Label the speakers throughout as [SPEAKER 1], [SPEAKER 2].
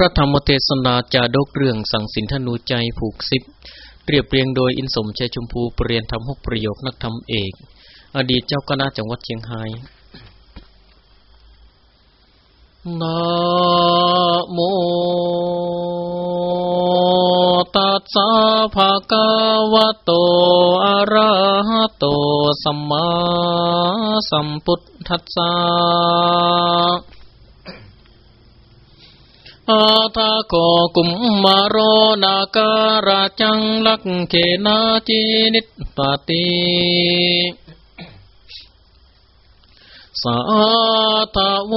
[SPEAKER 1] พระธรรมเทศนาจาดกเรื่องสังสินธนูใจผูกซิบเรียบเรียงโดยอินสมชัยชมพูเปรียนทำหกประโยคนักธรรมเอก อดีตเจ้าคณะจังหวัดเชียงรายนะโมตัสสะภะคะวะโตอะระหะโตสัมมาสัมพุทธัสสะ อาทาโกกุมมารนาการาจังลักเขนาจินิตปติสาธาว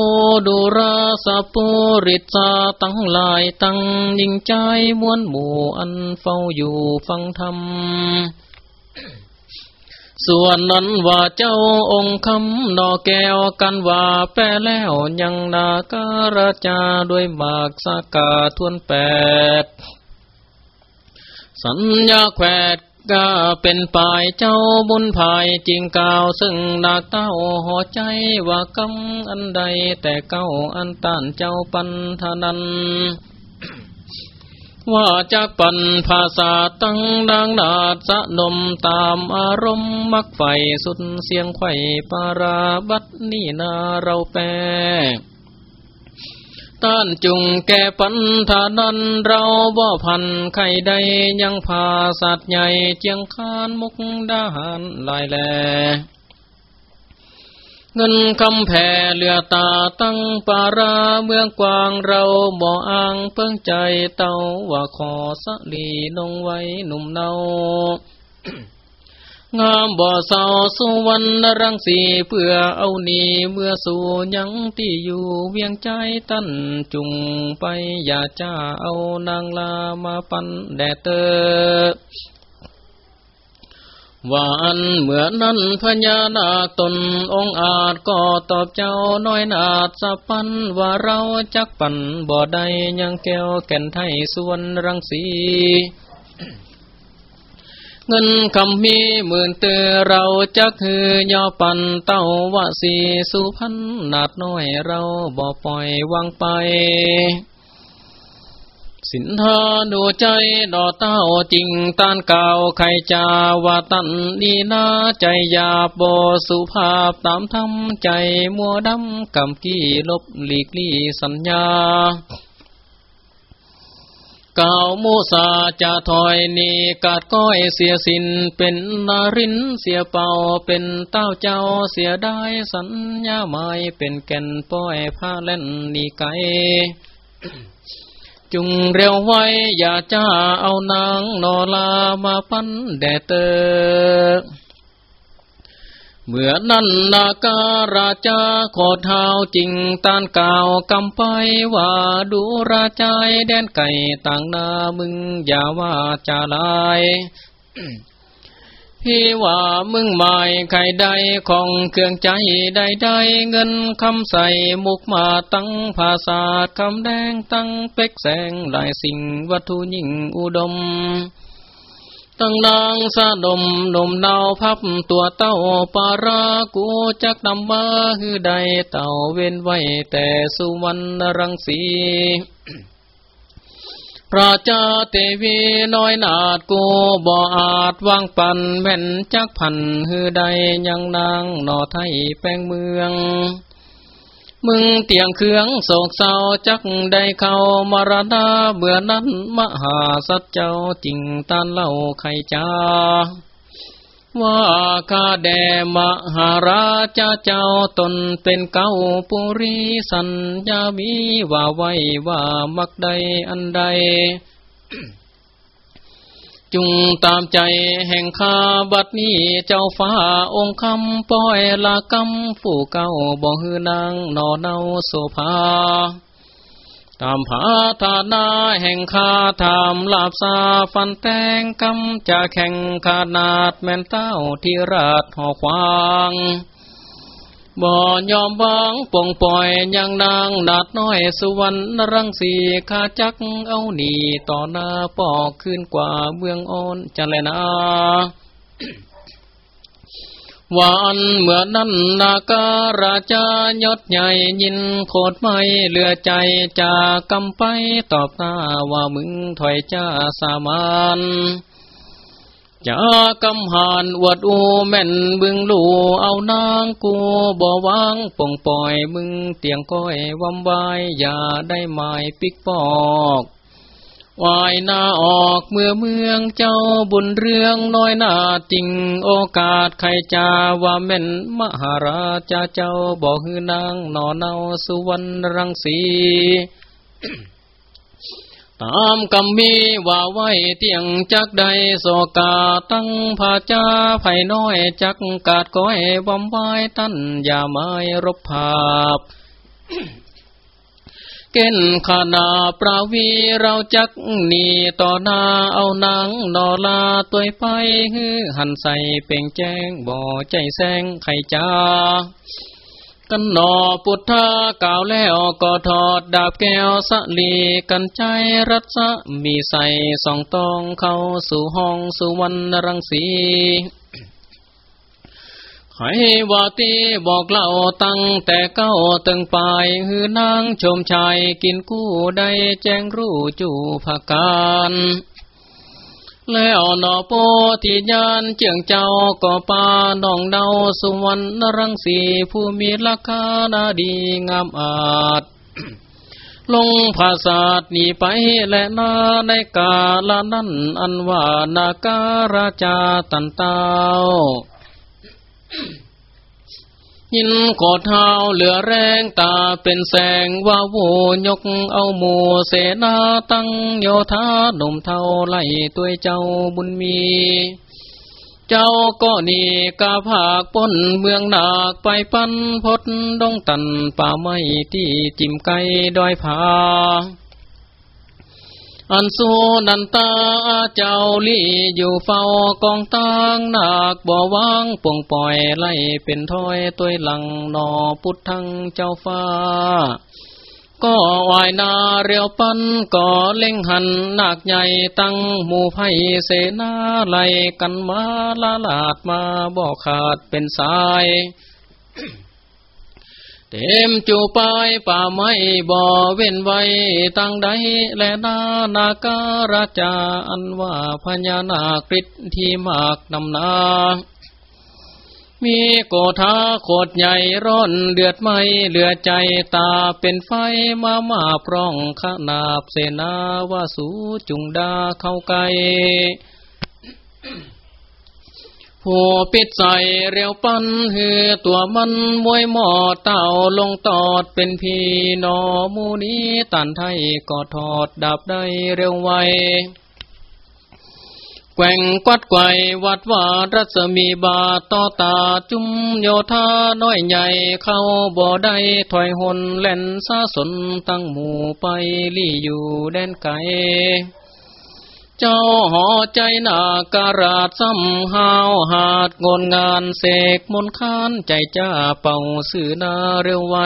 [SPEAKER 1] ดุราสปุริตาตั้งลายตั้งยิ่งใจมวนหมู่อันเฝ้าอยู่ฟังธรรม ส่วนนั้นว่าเจ้าองค์คำนอแก้วกันว่าแปรแล้วยังนาการจาด้วยหมากสากาทวนแปด สัญญาแควดก็เป็นปลายเจ้าบุญภายจริงกล่าวซึ่งนาเต้าหัวใจว่ากำอันใดแต่เก้าอันต้านเจ้าปันทนัน ว่าจากปันภาษาตั้งดังนาดสะนมตามอารมณ์มักไฟสุดเสียงไข่ปาราบัดนี่นาเราแปรต้านจุงแก่ปันธานันเราบ่พันไข่ใดยังพาสัตว์ใหญ่เจียงคานมุกดาหารลายแล เงินคำแผ่เหลือตาตั้งปาราเมืองกวางเราบ่อ้างเพิ่งใจเต้าว่าขอสลีนงไว้หนุ่มเนางามบ่อเศร้าสุวรรณรังสีเพื่อเอานีเมื่อสู่ยังที่อยู่เวียงใจตั้นจุงไปอย่าจ้าเอานางลามาปันแดดเตอ ว่าอันเหมือนนั้นพญานาคตนองอาจก็ตอบเจ้าน้อยนาดสะปันว่าเราจักปันบ่ได้ยังแก้วแก่นไทยส่วนรังสีเงินคำมีหมื่นเตือเราจักคือยอปันเต้าวะสีสุพันนาดน้อยเราบ่ปล่อยวางไป สินทาดูใจดอเต้าจริงต้านเก่าใครจาวาตันนีนาใจยาบบสุภาพตามทำใจมัวดำกำกี้ลบหลีกลี่สัญญาก่าวมูสาจะถอยนีกาดก้อยเสียสินเป็นนารินเสียเป่าเป็นเต้าเจ้าเสียได้สัญญาไม่เป็นแก่นป้อยผ้าเล่นนีไก จุงเร็วไว้ อย่าจ้าเอานางนอลามาปั้นแดดเตอเมื่อนั้นนาการาจาขอเท้าจริงตานก่าวกำไปว่าดูราใจแดนไก่ต่างนามึงอย่าว่าจะลาย พี่ว่ามึงหมายใครใดของเครื่องใจใดใดเงินคำใส่มุกมาตั้งภาษาคำแดงตั้งเป็กแสงหลายสิ่งวัตถุยิ่งอุดม ตั้งนางสะดมนมเนาพับตัวเต้าปารากูจักนำมาฮือใดเต่าเว้นไว้แต่สุวรรณรังสี พระเจ้าเทวีน้อยนาดกูบ่อาจวางปันแม่นจักพันหือใดยังนางนอไทยแป้งเมือง มึงเตียงเครื่องโศกเศร้าจักได้เข้ามารณาเบื่อนั้นมหาสัจเจ้าจริงตานเล่าไขจ้า ว่าข้าแดมหาราชเจ้าตนเป็นเก้าปุริสัญญามีว่าไว้ว่ามักใดอันใด จุงตามใจแห่งข้าบัดนี้เจ้าฟ้าองค์คำป้อยละกำผู้เก่าบ่ฮือนางนอเนาโสภา ตามผาธานาแห่งคาถามลาบซาฟันแตงกำจะแข่งขนาดแม่นเต้าที่ราดหอควางบ่ยอมวางปลงปล่อยยังนางนาดน้อยสุวรรณรังสีขาจักเอาหนีต่อหน้าปอกขึ้นกว่าเมืองโอนจันแลนา วานเมื่อนั้นนาการาชายศใหญ่ยินโคตรไม่เหลือใจจากกำไปตอบตาว่ามึงถอยจ้าสามานจากำหานอวดอูแม่นบึงลูเอานางกูบ่วางป่งปล่อยมึงเตียงก้อยวำวายอย่าได้หมายปิกปอก วายนาออกเมื่อเมืองเจ้าบุญเรื่องน้อยนาจริงโอกาสใครจาว่าแม่นมหาราชาเจ้าบอกฮือนางหนอเนาสุวรรณรังสีตามกำมีว่าไว้เตียงจักใดโสกาตั้งผาจาไผ่น้อยจักกาดก้อยบอมไว้ตั้นอย่าไม่รบภาพ เก้นขนาปราวีเราจักนีต่อนาเอานางนอลาตัวไปฮือหันใส่เป่งแจ้งบ่อใจแสงไข่จ้ากันหนอพุทธากล่าวแล้วก็ถอดดาบแก้วสลีกันใจรัศมีใส่สองตองเข้าสู่ห้องสุวรรณรังสี ให้วาตีบอกเล่าตั้งแต่เก้าตึงปลายหือนางชมชายกินกู้ได้แจ้งรู้จูภากการแล้วนอโปที่ยานเจียงเจ้าก็ปาน้องเดาสุวรรณรังสีผู้มีราคานาดีงามอาจ ลงภาษาหนีไปและนาในกาลนั้นอันว่านาการาจาตันเต้า ยินกอดเท้าเหลือแรงตาเป็นแสงว่าโวยกเอาหมูเสนาตั้งโยธาหนุ่มเท่าไล่ตัวเจ้าบุญมี เจ้าก็นี่กาภาคป้นเมืองหนักไปปั้นพดดงตันป่าไม้ที่จิมไก่ดอยผา อันสูนันตาเจ้าลี่อยู่เฝ้ากองตังนักบ่วางป่งปล่อยไล่เป็นถ้อยตัวหลังนอพุทธังเจ้าฟ้า ก็วายนาเรียวปันก็เล่งหันหนักใหญ่ตั้งหมู่ไพเสนาไล่กันมาลาลาดมาบ่ขาดเป็นสาย เต็มจูปายป่าไม้บ่อเว้นไว้ตั้งใดและนานาการาจาอันว่าพญานาคริที่มากนำนามีโกธาโคดใหญ่ร้อนเดือดไม่เหลือใจตาเป็นไฟมามาปรองขนาบเสนาว่าสูจุงดาเข้าไก ผู้ปิดใส่เรียวปันหือตัวมันมวยหมอเต่าลงตอดเป็นพีนอมูนี้ตันไทยก็ถอดดับได้เร็วไวแกว่งกวัดไกววัดวาดรัศมีบาต่อตาจุมโยธาน้อยใหญ่เข้าบ่อได้ถอยหนเล่นซาสนตั้งหมู่ไปลี่อยู่แดนไกล เจ้าหอใจนาการาดซ้ำหาวหาดงนงานเสกมนคานใจจ้าเป่าสื่อนาเร็วไว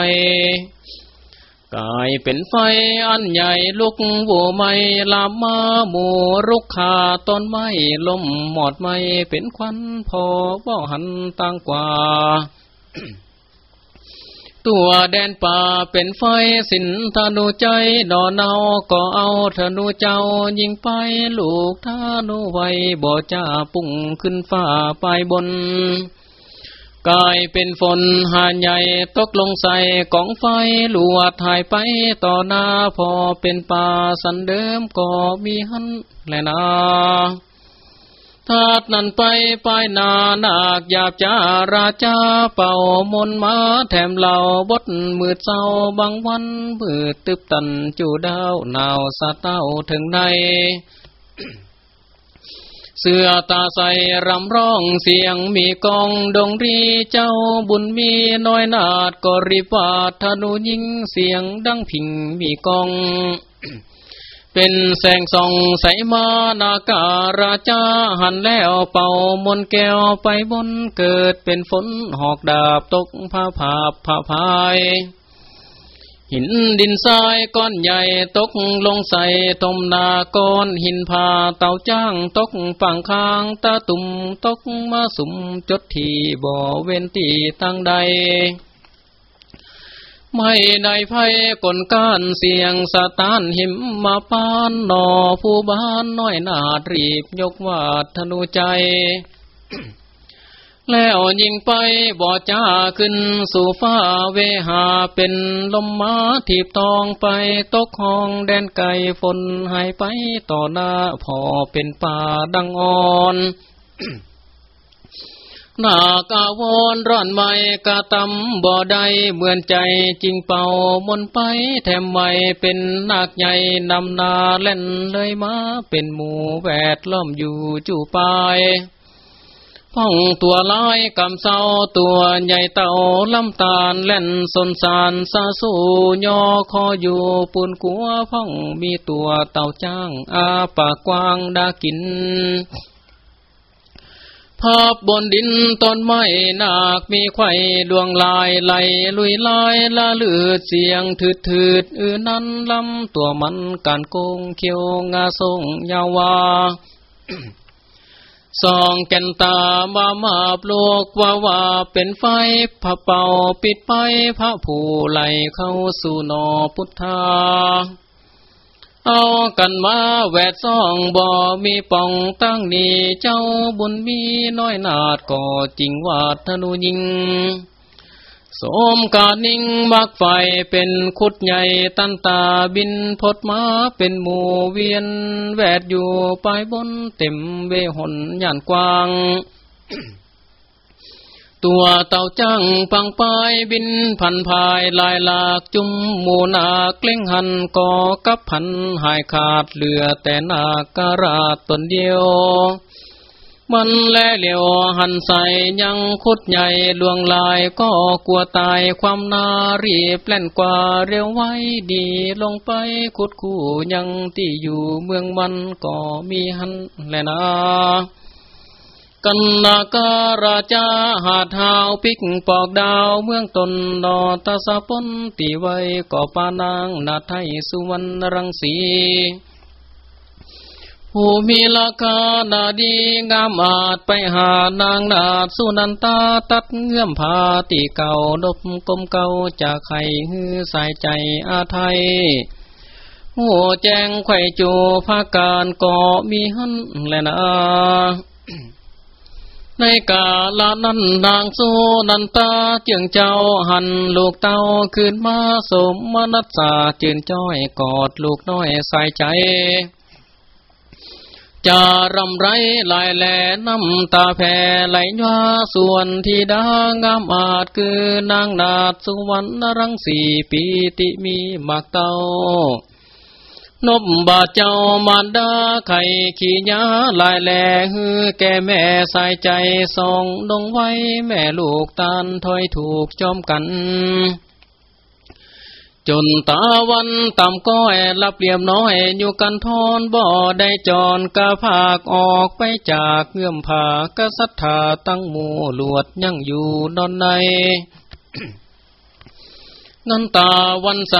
[SPEAKER 1] กายเป็นไฟอันใหญ่ลุกวัวไม่ลามมาหมูรุกขาต้นไม้ลมหมอดไม่เป็นควันพอบ่หันต่างกว่า ตัวแดนป่าเป็นไฟสินธนูใจดอเนาก็เอาธนูเจ้ายิงไปลูกธนูไว้บ่จ้าปุ่งขึ้นฟ้าไปบน กายเป็นฝนหาใหญ่ตกลงใส่กองไฟลวดหายไปต่อหน้าพอเป็นป่าสันเดิมก็มีหันแลนา ทาดนั่นไปไปนานาคหยาบจาราชาเป่ามนมาแถมเหล่าบดมืดเศร้าบางวันมืดตึบตันจูดาวหนาวสะเต้าถึงในเสื้อตาใสรำร้องเสียงมีกองดงรีเจ้าบุญมีน้อยนาดก็ริบาธนูยิงเสียงดังพิงมีกอง เป็นแสงส่องใสมานาการาชาหันแล้วเป่ามนแก้วไปบนเกิดเป็นฝนหอกดาบตกผ้าผาผ้าพาย หินดินทรายก้อนใหญ่ตกลงใส่ตมนาก้อนหินผาเต่าจ้างตกฝั่งข้างตาตุ่มตกมาสุมจดทีบ่อเวนตีตั้งใด ไม่ได้ไพ่กลก้านเสียงสะตานหิมมาปานนอผู้บ้านน้อยนาดรีบยกวาดธนูใจ แล้วยิงไปบ่อจ้าขึ้นสู่ฟ้าเวหาเป็นลมมาทีบตองไปตกห้องแดนไก่ฝนหายไปต่อหน้าพอเป็นป่าดังอ่อน หน้ากาวอนร้อนไม่กะตำบ่อใดเหมือนใจจริงเป่ามนไปแถมไม่เป็นนาคใหญ่นำนาเล่นเลยมาเป็นหมู่แวดล้อมอยู่จู่ปายพ้องตัวลายกำเศร้าตัวใหญ่เต่าลำตาลเล่นสนสารสาสู่ยอคออยู่ปูนกัวพ้องมีตัวเต่าจ้างอาปากกว้างดากิน ภาพบนดินต้นไม้นาคมีไข่ดวงลายไหลลุยลายละเลือดเสียงถืดถืดอือนั้นลำตัวมันการโกงเขียวงาทรงยาวาสองแก่นตามามาปลกว่าว่าเป็นไฟพระเป่าปิดไปพระผู้ไหลเข้าสู่นอพุทธา เอากันมาแวดซ่องบ่มีป่องตั้งนี่เจ้าบุญมีน้อยนาดก็จริงวาดธนูยิงสมกานิ่งมักไฟเป็นคุดใหญ่ตันตาบินพดมาเป็นหมู่เวียน แวดอยู่ไปบนเต็มเวหนย่านกว้าง ตัวเต่าจังปังปายบินพันพายลายหลากจุมหมูนาเกล้งหันก่อกับพันหายขาดเหลือแต่นาการาตนเดียว มันแลเหลียวหันใส่ยังคุดใหญ่ลวงลายก็กลัวตายความนารีบแล่นกว่าเร็วไว้ดีลงไปคุดคู่ยังที่อยู่เมืองมันก็มีหันแลนะ กันนาการาจาหาดหาวปิกปอกดาวเมืองตนดอตาสะปนตีไว้ก่อปานางนาไทยสุวรรณรังสีผู้มีราคานาดีงามอาจไปหานางนาดสุนันตาตัดเงื่อมพาตีเก่าดบกลมเก่าจากไข่ฮือสายใจอาไทยหัวแจงไข่จูภาการก่อมีหันแลนะ ในกาลานั้นนางโซนันตาเจียงเจ้าหันลูกเต้าคืนมาสมมนัสสาจืนจ้อยกอดลูกน้อยใส่ใจจารำไรลายแหลน้ำตาแผ่ไหลย้าส่วนที่ดางามอาจคือนางนาดสุวรรณรังสีปีติมีมากเต้า นบบาเจ้ามารดาไข่ขี้ยาลายแหลฮือแก่แม่สายใจส่องดงไว้แม่ลูกตานถอยถูกจอมกัน จนตาวันต่ำก้อยลับเลียมน้อยอยู่กันทอนบ่อได้จอนกะภาคออกไปจากเงื่อมผากะสัทธาตั้งหมู่ลวดยังอยู่นอนใน นันตาวันใส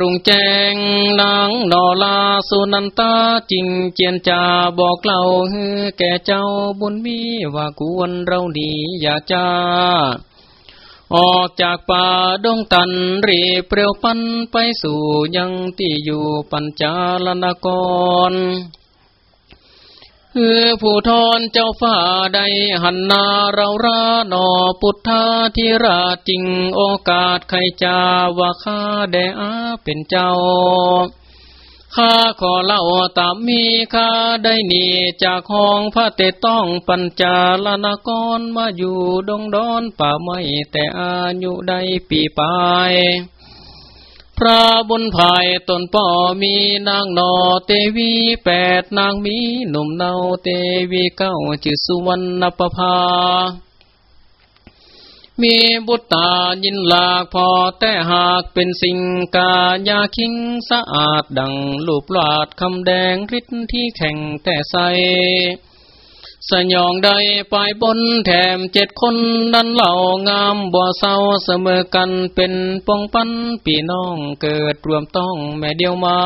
[SPEAKER 1] รุ่งแจ้งนางนอลาสุนันตาจริงเจียนจาบอกเล่าฮือแก่เจ้าบุญมีว่าควรเราดีอย่าจ้า ออกจากป่าดงตันรีเปรียวปันไปสู่ยังที่อยู่ปัญจาลนกร คือผู้ทอนเจ้าฟ้าใดหันนาเรารานอพุทธาธิราจริงโอกาสใครจาว่าข้าแดอาเป็นเจ้าข้าขอเล่าตามมีข้าได้หนีจากห้องพระเตต้องปัญจาลนกรมาอยู่ดงดอนป่าไม่แต่อายุได้ปีปลาย พระบุญภายตนป่อมีนางนอเตวีแปดนางมีหนุ่มเนาเตวีเก้าจิสุวรรณปภา มีบุตตายินหลากพอแต่หากเป็นสิ่งกายาคิงสะอาดดังลูปลาดคำแดงริดที่แข่งแต่ใส สยองใดปลายบนแถมเจ็ดคนนั้นเหล่างามบ่เศร้าเสมอกันเป็นปองปันปีน้องเกิดรวมต้องแม่เดียวมา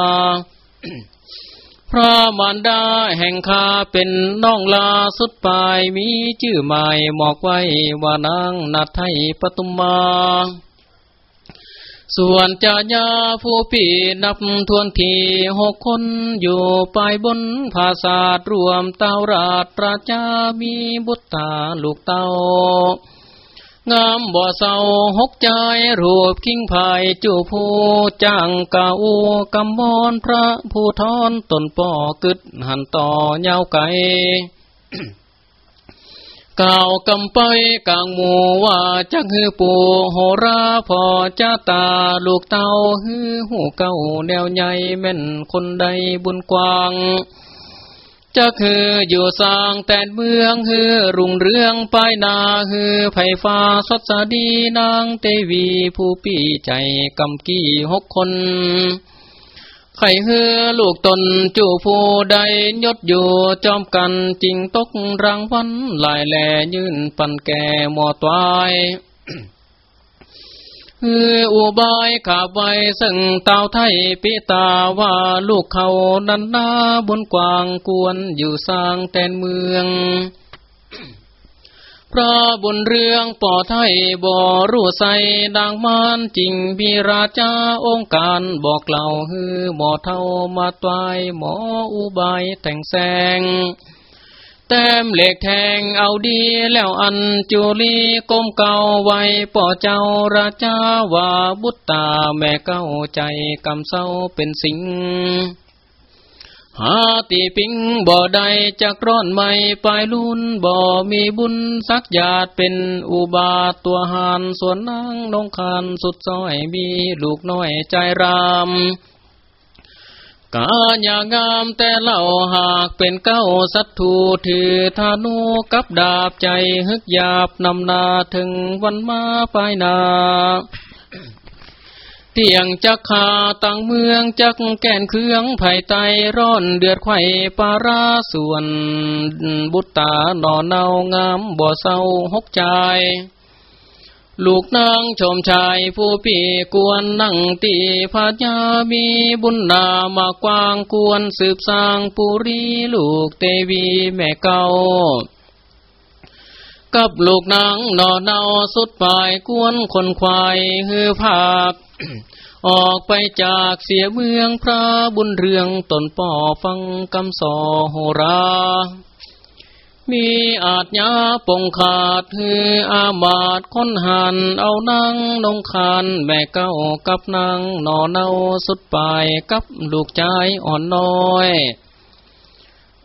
[SPEAKER 1] พระมารดาแห่งคาเป็นน้องลาสุดปลายมีชื่อหมายหมอกไว้ว่านางนาไทยปตุมมา ส่วนจายาผู้ปีนับทวนทีหกคนอยู่ปลายบนภาษารวมเต้าราชประจามีบุตรตาลูกเต้างามบ่อเศร้าหกใจรูปคิงภายจูผู้จ้างกาอูกำมอนพระผู้ทอนตนป่อกึดหันต่อเยาวไก ก่าวกำไปกลางหมู่ว่าจักฮือปู่โหราพอจ้าตาลูกเต้าฮือหูเก้าแนวใหญ่แม่นคนใดบุญกว้างจะคืออยู่สร้างแต่เมืองฮือรุ่งเรืองป้ายนาฮือไผ่ฟ้าสดสดีนางเตวีผู้ปีใจกำกี้หกคน ไข่เฮือลูกตนจูผู้ใดยศอยู่จอมกันจริงตกรางวันลายแหลยืนปันแก่หมอตวายเฮืออุบายขาบไว้ซึ่งเต่าไทยปิตาว่าลูกเขานันนาบนกวางกวนอยู่สร้างแตนเมือง พระบุญเรื่องป่อไทยบ่รู้ใสดังมานจริงพิราชาองค์การบอกเล่าฮือหมอเท่ามาตายหมออุบายแต่งแสง แต้มเหล็กแทงเอาดีแล้วอันจุลีก้มเก่าไว้ป่อเจ้าราชาว่าบุตตาแม่เก้าใจกำเศร้าเป็นสิง หาตีปิงบ่ได้จักร้อนไม่ปลายลุนบ่มีบุญสักญาติเป็นอุบาทตัวหานส่วนนางนงคานสุดซอยมีลูกน้อยใจรามกาญางามแต่เล่าหากเป็นเก้าสัตถูถือธานูกับดาบใจฮึกหยาบนำนาถึงวันมาปลายนา เตียงจักขาตังเมืองจักแก่นเครื่องไผ่ไตร้อนเดือดไข่ปาราส่วน บุตตาหนอเนางามบ่เศร้าหกใจ ลูกนางชมชายผู้ปีกวนนั่งตีพาญามีบุญนามากวางกวนสืบสร้างปุรีลูกเตวีแม่เก่า กับลูกนางนอเนาสุดปลายกวนคนควายฮือภาค ออกไปจากเสียเมืองพระบุญเรืองตนป่อฟังกำสอโหรา มีอาจยาปงขาดฮืออามาดค้นหันเอานางนงคานแม่เก้ากับนางนอเนาสุดปลายกับลูกใจอ่อนน้อย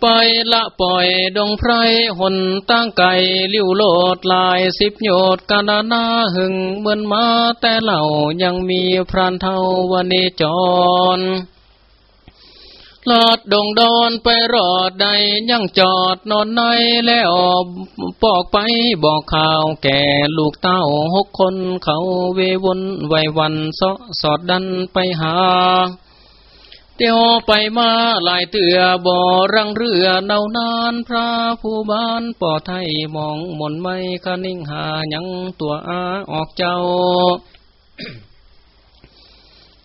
[SPEAKER 1] ไปละปล่อยดงไพรหนตั้งไก่ลิ้วโลดลายสิบโยดกานานาหึงเหมือนมาแต่เหล่ายังมีพรานเทาวันนี้จรลอดดงดอนไปรอดใดยังจอดนอนในแล้วปอกไปบอกข่าวแก่ลูกเต้าหกคนเขาเววนไววันสอสอดดันไปหา เตียวไปมาหลายเตือบ่อรังเรือเนานานพระผู้บ้านป่อไทยมองมนไม่คนิ่งหายังตัวอาออกเจ้า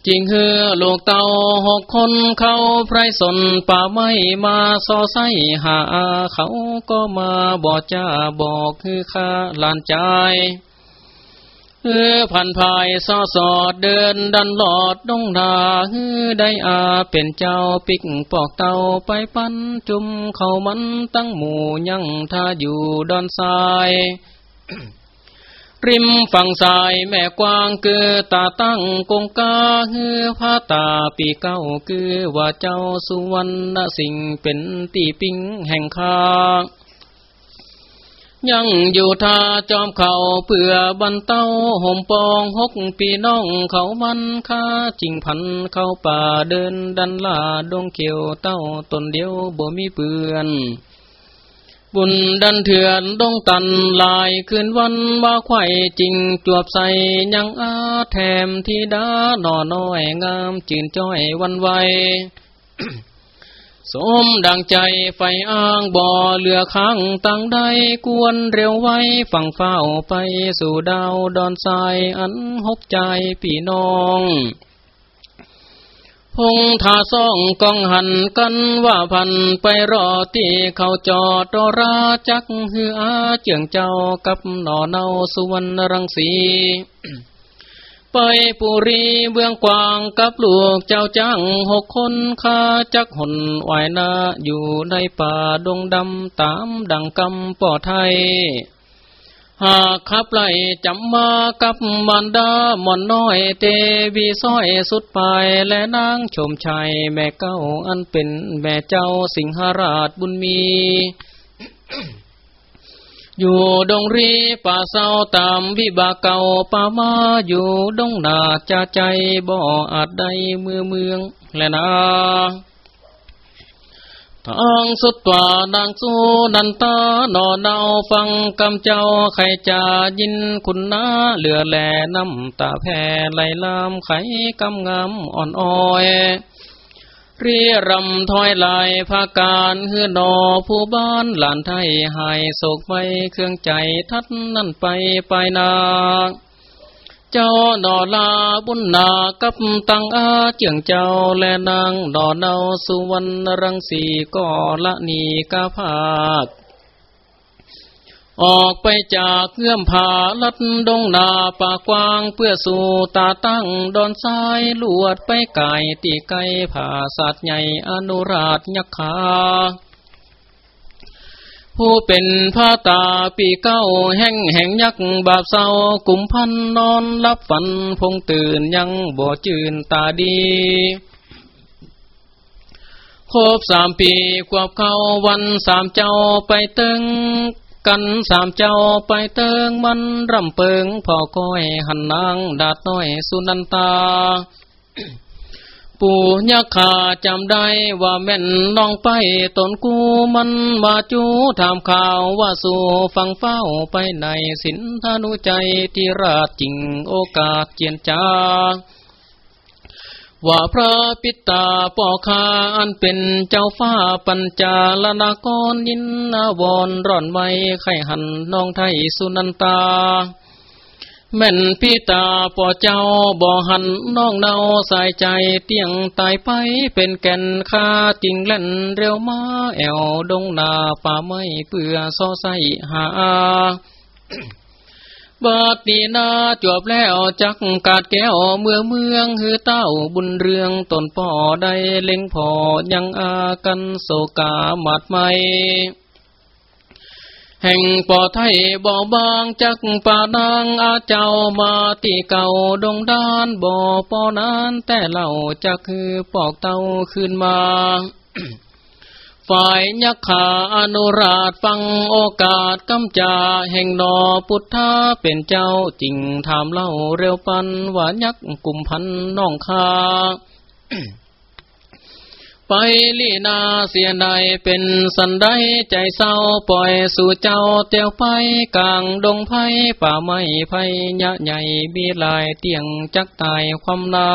[SPEAKER 1] จริงเฮือลูกเต่าหกคนเขาไพรสนป่าไม่มาซอไซหาเขาก็มาบอกจ้าบอกคือข้าลานใจ เออพันภายซอสอดเดินดันหลอดดงดาฮือได้อาเป็นเจ้าปิกปอกเตาไปปั้นจุมเขามันตั้งหมู่ยังท่าอยู่ดอนทราย ริมฝั่งสายแม่กวางเกือตาตั้งกงกาฮือพาตาปีเก้าคือว่าเจ้าสุวรรณสิงเป็นตีปิงแห่งคา ยังอยู่ท่าจอมเขาเปื่อบันเต้าห่มปองหกปีน้องเขามันค่าจิงพันเข้าป่าเดินดันลาดงเขียวเต้าตนเดียวบ่มีเปื่อน บุญดันเถื่อนดงตันลายคืนวันว่าไข่จริงจวบใส่ยังอาแถมที่ดาหน่อน้อยงามจืนจ้อยวันไว สมดังใจไฟอ้างบ่อเหลือค้างตั้งใดกวนเร็วไว้ฝั่งเฝ้าไปสู่ดาวดอนทรายอันหกใจพี่น้องพงทาซ่องกองหันกันว่าพันไปรอที่เขาจอดรอราจักฮืออาเจียงเจ้ากับหน่อเนาสุวรรณรังสี ไปปุรีเบื้องกวางกับลูกเจ้าจ้างหกคนข้าจักหนวายนาอยู่ในป่าดงดำตามดังกำป่อไทย หากขับไล่จำมากับมันดาหมอนน้อยเตวีซ้อยสุดปลายและนางชมชัยแม่เก้าอันเป็นแม่เจ้าสิงหราชบุญมี อยู่ดงรีป่าเศร้าตามวิบากเก่าป่ามาอยู่ดงนาจะใจบ่อาจใดเมือเมืองและนาทางสุดว่านางสู้นันตาหนอเนาฟังกำเจ้าใครจะยินคุณนาเหลือแหล่น้ำตาแผ่ไหลลามไขกำงามอ่อนอ้อย เรียรำถอยลายภาการเฮือนอผู้บ้านหลานไทยหายโศกไปเครื่องใจทัดนั่นไปไปนาเจ้าดอลาบุญนากับตังอาเจียงเจ้าและนางดอเนาสุวรรณรังสีก็ละนีกาภาค ออกไปจากเงื่อมผาลัดดงนาป่ากว้างเพื่อสู่ตาตั้งดอนซ้ายลวดไปไก่ตีไก่ผ่าสัตว์ใหญ่อนุราชยักขาผู้เป็นผ้าตาปีเก้าแห่งแห่งยักษ์บาปเศร้ากุมพันนอนรับฝันพงตื่นยังบ่จืนตาดีครบสามปีควบเข้าวันสามเจ้าไปตึง กันสามเจ้าไปเติงมันรำเปิงพ่อก้อยหันนางดาดน้อยสุนันตา ปู่ยักขาจำได้ว่าแม่นน้องไปตนกูมันมาจูถามข่าวว่าสู่ฟังเฝ้าไปในสินธนุใจที่ราชจริงโอกาสเจียนจา ว่าพระปิตาปอคาอันเป็นเจ้าฟ้าปัญจาลนากรยินนาวรร่อนไว้ไข่หันน้องไทยสุนันตา แม่นพิตาปอเจ้าบ่หันน้องเนาสายใจเตียงตายไปเป็นแก่นคาจิงเล่นเร็วมาแอวดงนาป่าไม้เปื่อซอใสหา บาดนีนาจวบแล้วจักกาดแก้วเมื่อเมืองฮือเต้าบุญเรืองตนป่อได้เล็งพอยังอากันโศกาหมัดไม่แห่งป่อไทยบ่อบางจักป่านางอาเจ้ามาตีเก่าดงด้านบ่อปอนานแต่เล่าจักคือปอกเต้าขึ้นมา ฝ่ายยักขาอนุราชฟังโอกาสกำจาแห่งนอพุทธาเป็นเจ้าจริงถามเล่าเร็วปันว่ายักกุมพันน้องคาไปลีนาเสียใดเป็นสันไดใจเศร้าปล่อยสู่เจ้าเตียวไปกลางดงไผ่ป่าไม้ไผ่ยะใหญ่บีลายเตียงจักตายความนา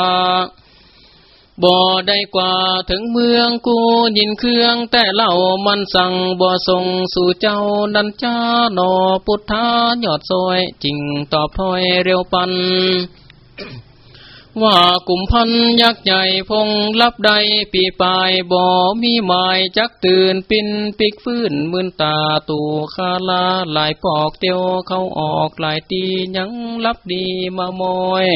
[SPEAKER 1] บ่ได้กว่าถึงเมืองกูยินเครื่องแต่เล่ามันสั่งบ่ส่งสู่เจ้านันจ้านอพุทธายอดซอยจริงตอบถอยเร็วปัน ว่ากลุ่มพันยักษ์ใหญ่พงรับใดปีปลายบ่มีหมายจักตื่นปินปิกฟื้นมืนตาตูคาลาหลายปอกเตียวเข้าออกหลายตียังรับดีมามอย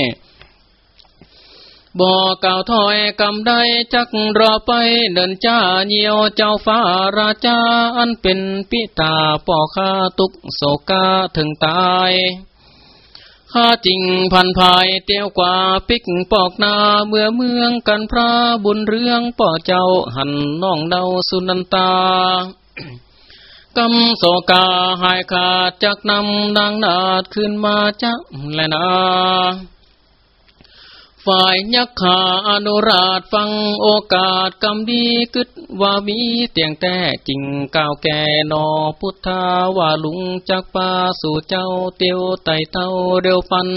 [SPEAKER 1] บอกก่าวถอยกำได้จักรอไปเดินจ้าเยียวเจ้าฟ้าราชาอันเป็นปิตาปอคาตุกโศกาถึงตายข้าจริงพันภายเตียวกว่าปิกปอกนาเมื่อเมืองกันพระบุญเรื่องป่อเจ้าหันน้องเดาสุนันตากำโศกาหายขาดจากนำนางนาดขึ้นมาจักและนา ฝ่ายยักขาอนุราชฟังโอกาสกำดีกึดว่ามีเตียงแต่จริงก้าวแก่นอพุทธาว่าลุงจักปาสู่เจ้าเตียวไต่เต้าเร็วปัน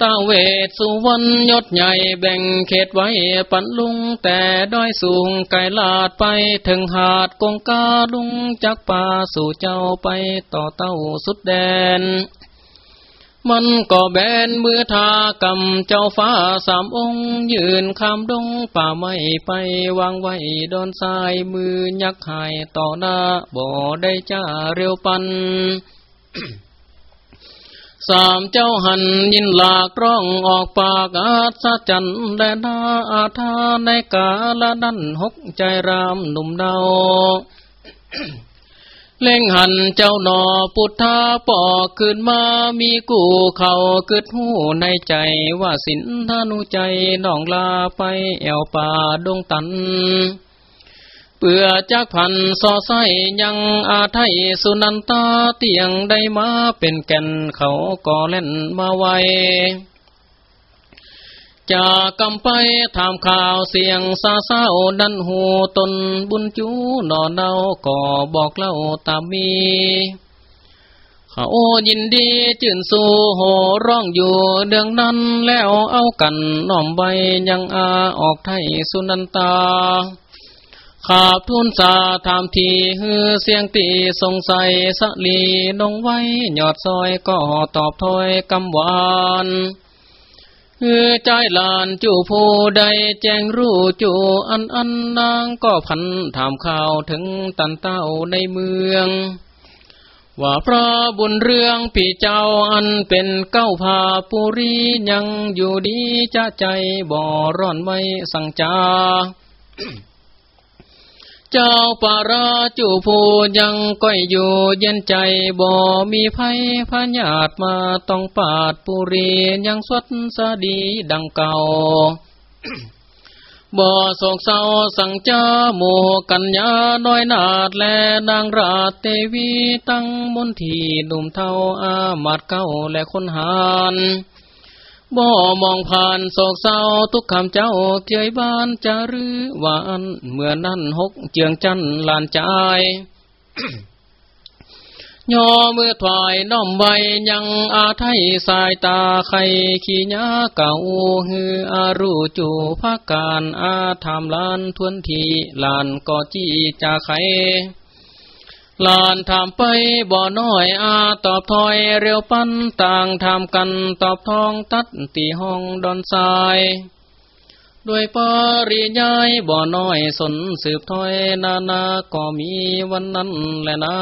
[SPEAKER 1] ตาเวทสุวรรณยศใหญ่แบ่งเขตไว้ปันลุงแต่ด้อยสูงไกลลาดไปถึงหาดกงกาลุงจักป่าสู่เจ้าไปต่อเต้าสุดแดน มันก็แบนมือทากำเจ้าฟ้าสามองค์ ยืนคำดงป่าไม่ไปวางไว้ดอนทรายมือยักหายต่อหน้าบ่ได้จ้าเร็วปันสามเจ้าหันยินหลากร้องออกปากอาสะจันและนาอาทาในกาละดันหกใจรามหนุ่มเดา เล่งหันเจ้าหนอปุถาปอกขึ้นมามีกูเขากึดหูในใจว่าสินธนุใจน้องลาไปแอวป่าดงตัน เปื่อจากพันสอไสยังอาไทยสุนันตาเตียงได้มาเป็นแก่นเขาก่อเล่นมาไว จากกำไปถามข่าวเสียงซาเศร้าดันหูตนบุญจูนอนเนาก็บอกเล่าตามมีเขายินดีจื่นสู่โหร้องอยู่เดืองนั้นแล้วเอากันน้อมใบยังอาออกไทยสุนันตาขาบทุนสาถามทีฮือเสียงตีสงสัยสลีนงไว้ หยอดซอยก็ตอบถอยกำหวาน เออใจลานจูผู้ใดแจ้งรู้จูอันอันนางก็พันถามข่าวถึงตันเต้าในเมือง ว่าพระบุญเรื่องพี่เจ้าอันเป็นเก้าพาปุรียังอยู่ดีจะใจบ่ร้อนไม่สั่งจา เจ้าปาราจูผูยังก้อยอยู่เย็นใจบ่มีภัยพญาตมาต้องปาดปุรียังสดสดีดังเก่าบ่โศกเศร้าสังเจาโมกัญญาน้อยนาดและนางราเตวีตั้งมนทีหนุ่มเท่าอามาดเก้าและคนหาน บ่มองผ่านโศกเศร้าทุกคำเจ้าเจยบ้านจะรื้อวานเมื่อนั้นหกเจียงจันลานใจย่อเมื่อถวายน้อมใบยังอาไทยสายตาไข่ขี้ยาเก่าฮืออารูจูภาการอาทำลานทวนทีลานก่อจี้จาไข ลานถามไปบ่อน้อยอาตอบถอยเร็วปันต่างถามกันตอบทองตัดตีห้องดอนทรายด้วยปริยายบ่อน้อยสนสืบถอยนานาก็มีวันนั้นแหละนะ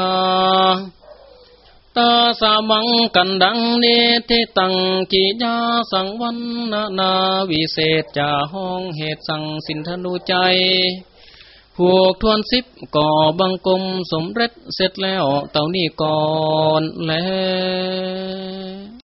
[SPEAKER 1] ตาสามังกันดังเนติตังกิยาสังวันนานาวิเศษจาห้องเหตุสังสินธนุใจ พวกทวนสิบก่อบังกลมสมเร็จเสร็จแล้วเต่านี้ก่อนแล้ว